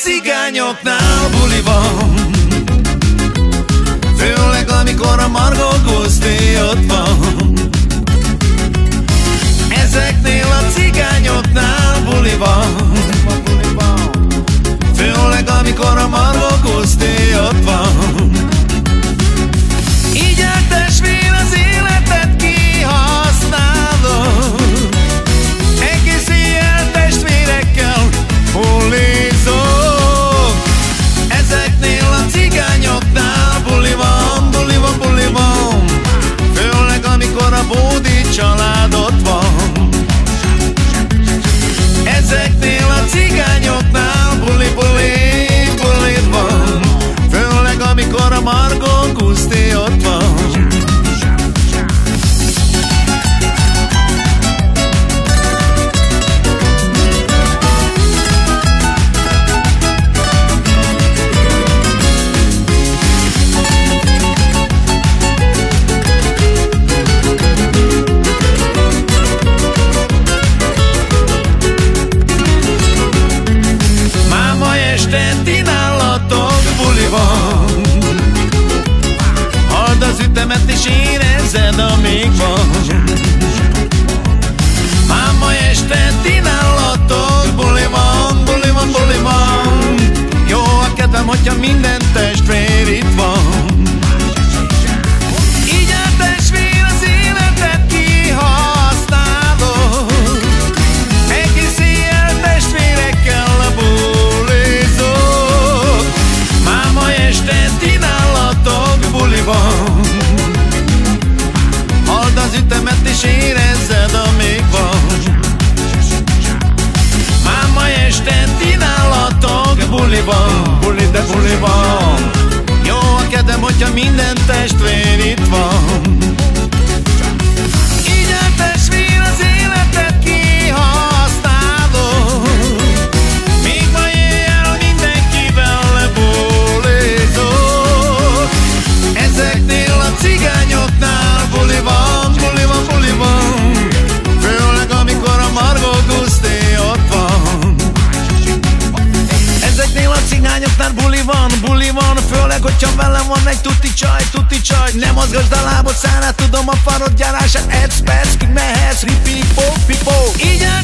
cigányoknál buli van. Főleg amikor a Margot Gusti ott van. Ezeknél ütemet és érezzed, amíg van. buli van, főleg, hogyha velem van egy tuti csaj, tuti csaj. Nem mozgasd a lábad, szánát tudom a farod gyárását. Egy percig kimehetsz, ripi, pó, pipó. Így áll,